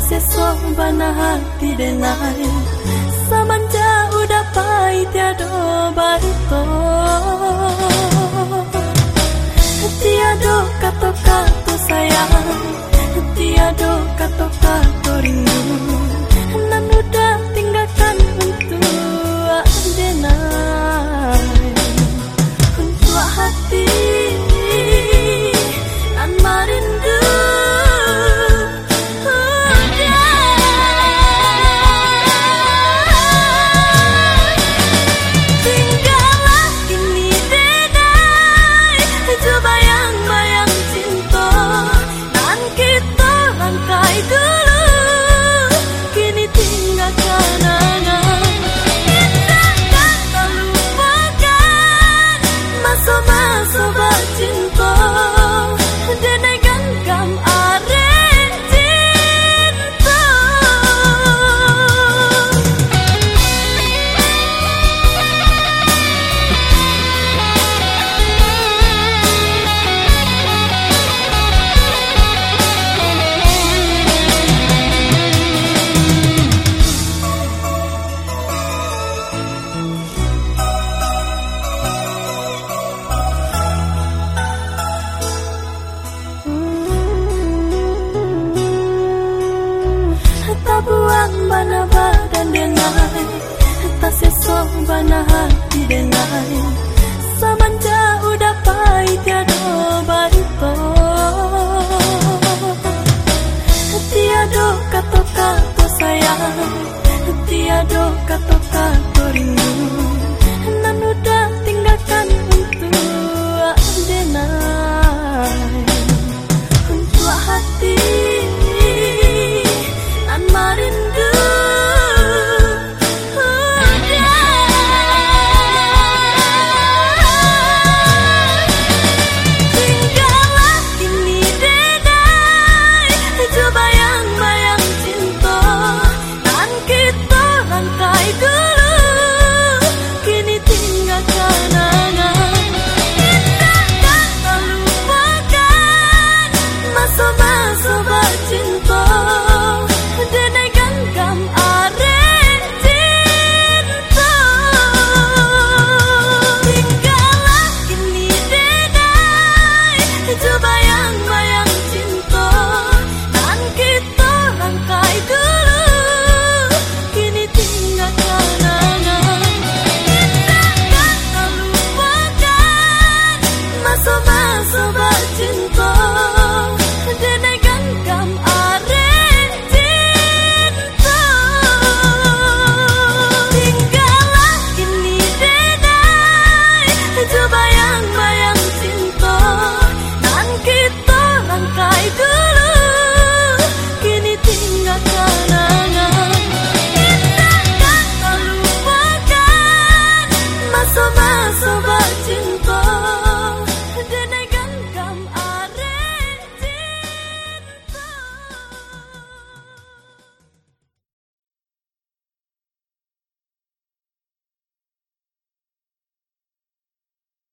sesok bana hati denai. Samanja udah pahit tiado barito. Tiado kato-kato sayang Tiado kato-kato so kata tak berindu